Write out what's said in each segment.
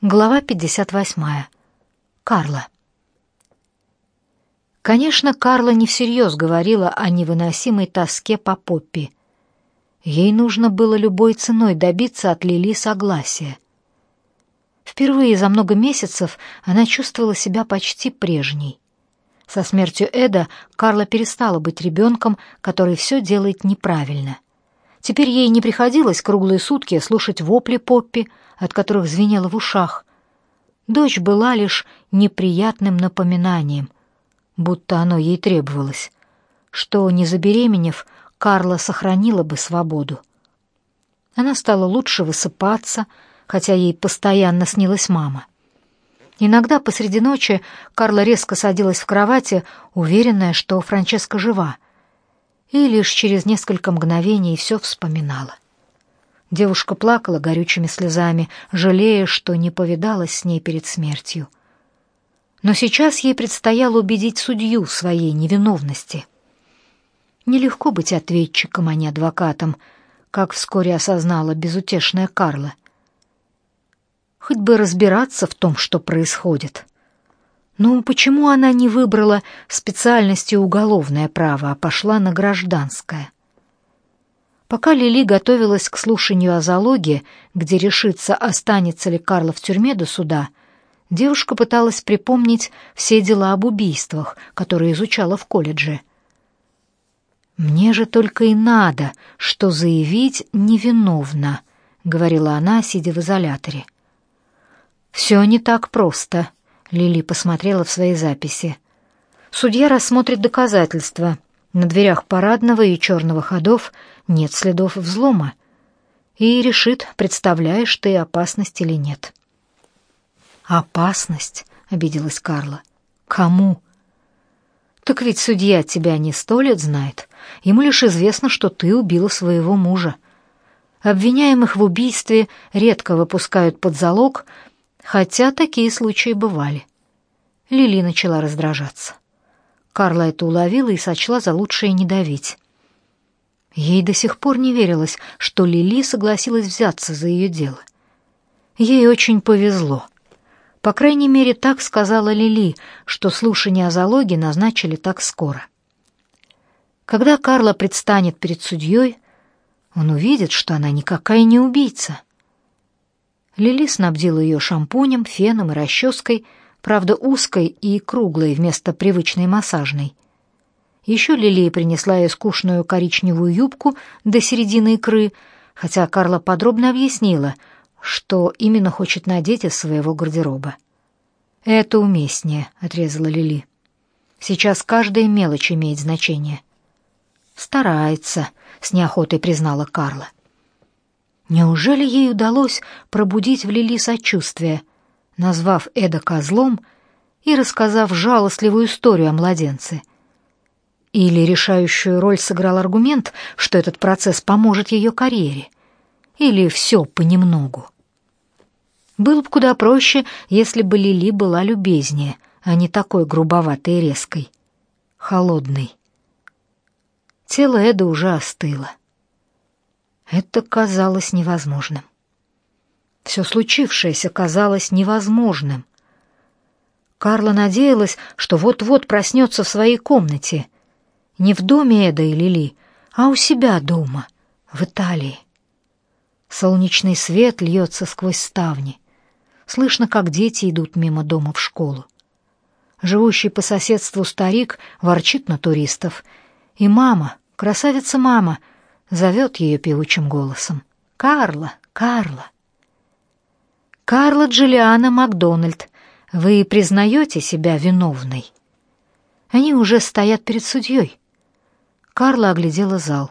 Глава 58. Карла. Конечно, Карла не всерьез говорила о невыносимой тоске по Поппи. Ей нужно было любой ценой добиться от Лили согласия. Впервые за много месяцев она чувствовала себя почти прежней. Со смертью Эда Карла перестала быть ребенком, который все делает неправильно. Теперь ей не приходилось круглые сутки слушать вопли Поппи, от которых звенело в ушах. Дочь была лишь неприятным напоминанием, будто оно ей требовалось, что, не забеременев, Карла сохранила бы свободу. Она стала лучше высыпаться, хотя ей постоянно снилась мама. Иногда посреди ночи Карла резко садилась в кровати, уверенная, что Франческа жива, и лишь через несколько мгновений все вспоминала. Девушка плакала горючими слезами, жалея, что не повидалась с ней перед смертью. Но сейчас ей предстояло убедить судью в своей невиновности. Нелегко быть ответчиком, а не адвокатом, как вскоре осознала безутешная Карла. Хоть бы разбираться в том, что происходит. Ну, почему она не выбрала специальности уголовное право, а пошла на гражданское? Пока Лили готовилась к слушанию о залоге, где решится, останется ли Карла в тюрьме до суда, девушка пыталась припомнить все дела об убийствах, которые изучала в колледже. «Мне же только и надо, что заявить невиновна», — говорила она, сидя в изоляторе. «Все не так просто», — Лили посмотрела в свои записи. «Судья рассмотрит доказательства. На дверях парадного и черного ходов — нет следов взлома, и решит, представляешь ты опасность или нет. «Опасность?» — обиделась Карла. «Кому?» «Так ведь судья тебя не сто лет знает. Ему лишь известно, что ты убила своего мужа. Обвиняемых в убийстве редко выпускают под залог, хотя такие случаи бывали». Лили начала раздражаться. Карла это уловила и сочла за лучшее не давить. Ей до сих пор не верилось, что Лили согласилась взяться за ее дело. Ей очень повезло. По крайней мере, так сказала Лили, что слушание о залоге назначили так скоро. Когда Карла предстанет перед судьей, он увидит, что она никакая не убийца. Лили снабдила ее шампунем, феном и расческой, правда узкой и круглой вместо привычной массажной — еще Лилия принесла ей скучную коричневую юбку до середины икры, хотя Карла подробно объяснила, что именно хочет надеть из своего гардероба. «Это уместнее», — отрезала Лили. «Сейчас каждая мелочь имеет значение». «Старается», — с неохотой признала Карла. Неужели ей удалось пробудить в Лили сочувствие, назвав Эда козлом и рассказав жалостливую историю о младенце — или решающую роль сыграл аргумент, что этот процесс поможет ее карьере? Или все понемногу? Было бы куда проще, если бы Лили была любезнее, а не такой грубоватой и резкой. Холодной. Тело Эда уже остыло. Это казалось невозможным. Все случившееся казалось невозможным. Карла надеялась, что вот-вот проснется в своей комнате — не в доме Эда и Лили, а у себя дома, в Италии. Солнечный свет льется сквозь ставни. Слышно, как дети идут мимо дома в школу. Живущий по соседству старик ворчит на туристов, и мама, красавица-мама, зовет ее певучим голосом. «Карла, Карла!» «Карла Джулиана Макдональд, вы признаете себя виновной?» Они уже стоят перед судьей. Карла оглядела зал.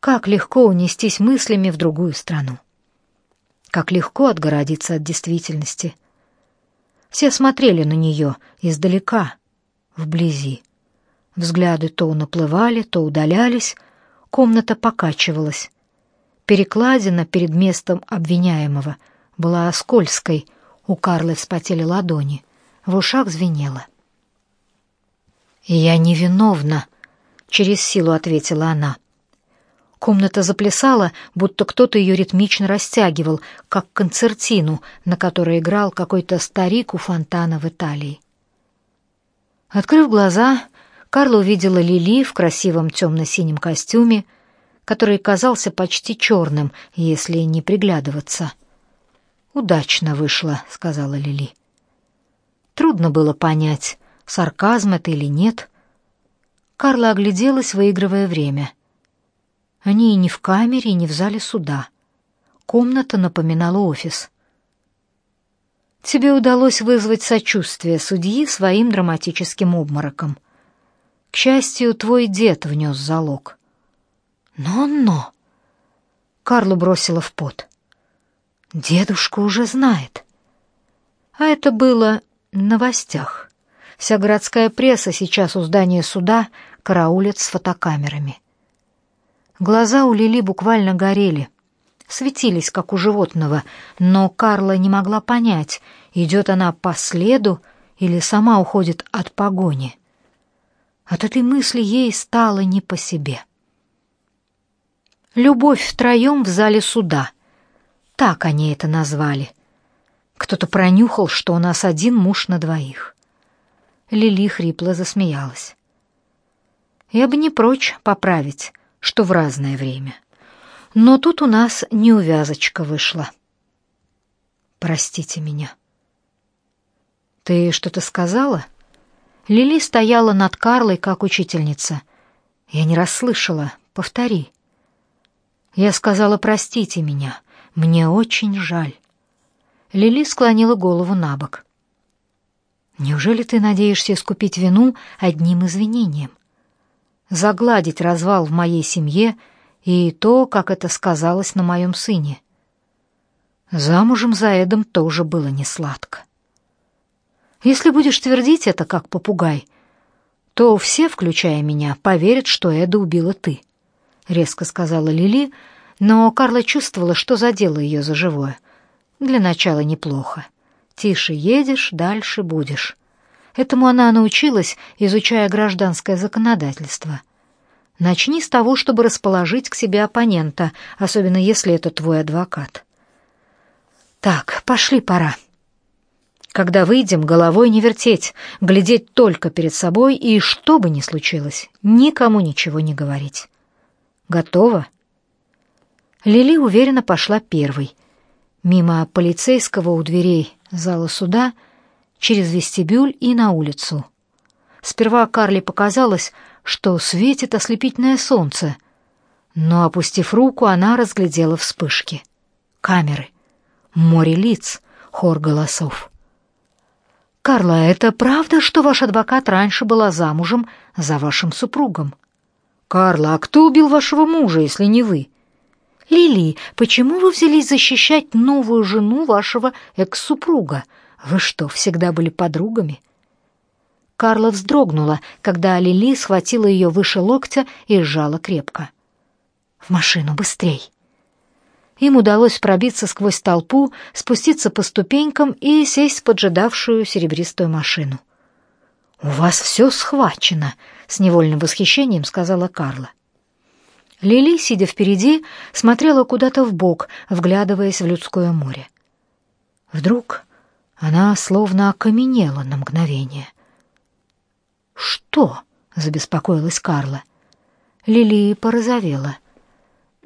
Как легко унестись мыслями в другую страну. Как легко отгородиться от действительности. Все смотрели на нее издалека, вблизи. Взгляды то наплывали, то удалялись, комната покачивалась. Перекладина перед местом обвиняемого была скользкой, у Карлы вспотели ладони, в ушах звенело. «Я невиновна», через силу ответила она. Комната заплясала, будто кто-то ее ритмично растягивал, как концертину, на которой играл какой-то старик у фонтана в Италии. Открыв глаза, Карла увидела Лили в красивом темно-синем костюме, который казался почти черным, если не приглядываться. «Удачно вышло», — сказала Лили. Трудно было понять, сарказм это или нет. Карла огляделась, выигрывая время — они и не в камере, и не в зале суда. Комната напоминала офис. Тебе удалось вызвать сочувствие судьи своим драматическим обмороком. К счастью, твой дед внес залог. Но-но! Карлу бросила в пот. Дедушка уже знает. А это было в новостях. Вся городская пресса сейчас у здания суда караулит с фотокамерами. Глаза у Лили буквально горели, светились, как у животного, но Карла не могла понять, идет она по следу или сама уходит от погони. От этой мысли ей стало не по себе. «Любовь втроем в зале суда», так они это назвали. Кто-то пронюхал, что у нас один муж на двоих. Лили хрипло засмеялась. Я бы не прочь поправить, что в разное время. Но тут у нас неувязочка вышла. Простите меня. Ты что-то сказала? Лили стояла над Карлой как учительница. Я не расслышала. Повтори. Я сказала: "Простите меня. Мне очень жаль". Лили склонила голову набок. Неужели ты надеешься искупить вину одним извинением? загладить развал в моей семье и то, как это сказалось на моем сыне. Замужем за Эдом тоже было не сладко. Если будешь твердить это как попугай, то все, включая меня, поверят, что Эда убила ты, резко сказала Лили, но Карла чувствовала, что задела ее за живое. Для начала неплохо. Тише едешь, дальше будешь. Этому она научилась, изучая гражданское законодательство. Начни с того, чтобы расположить к себе оппонента, особенно если это твой адвокат. Так, пошли, пора. Когда выйдем, головой не вертеть, глядеть только перед собой и, что бы ни случилось, никому ничего не говорить. Готово? Лили уверенно пошла первой. Мимо полицейского у дверей зала суда — через вестибюль и на улицу. Сперва Карли показалось, что светит ослепительное солнце, но, опустив руку, она разглядела вспышки. Камеры, море лиц, хор голосов. «Карла, это правда, что ваш адвокат раньше была замужем за вашим супругом?» «Карла, а кто убил вашего мужа, если не вы?» «Лили, почему вы взялись защищать новую жену вашего экс-супруга?» Вы что, всегда были подругами? Карла вздрогнула, когда Лили схватила ее выше локтя и сжала крепко. В машину быстрей. Им удалось пробиться сквозь толпу, спуститься по ступенькам и сесть в поджидавшую серебристую машину. У вас все схвачено, с невольным восхищением сказала Карла. Лили, сидя впереди, смотрела куда-то в бок, вглядываясь в людское море. Вдруг она словно окаменела на мгновение. «Что?» — забеспокоилась Карла. Лили порозовела.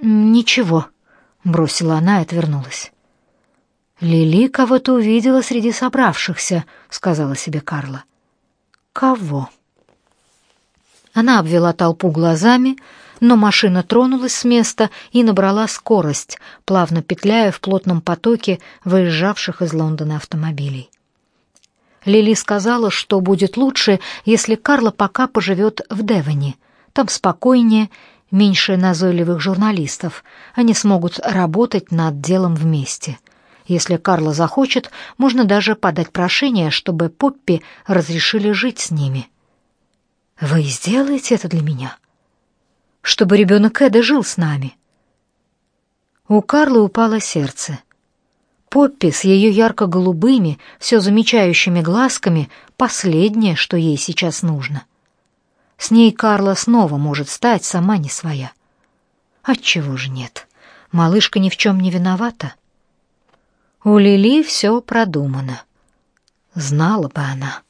«Ничего», — бросила она и отвернулась. «Лили кого-то увидела среди собравшихся», — сказала себе Карла. «Кого?» Она обвела толпу глазами, но машина тронулась с места и набрала скорость, плавно петляя в плотном потоке выезжавших из Лондона автомобилей. Лили сказала, что будет лучше, если Карла пока поживет в Девоне. Там спокойнее, меньше назойливых журналистов. Они смогут работать над делом вместе. Если Карла захочет, можно даже подать прошение, чтобы Поппи разрешили жить с ними. Вы сделаете это для меня? чтобы ребенок Эда жил с нами. У Карлы упало сердце. Поппи с ее ярко-голубыми, все замечающими глазками — последнее, что ей сейчас нужно. С ней Карла снова может стать сама не своя. Отчего же нет? Малышка ни в чем не виновата. У Лили все продумано. Знала бы она.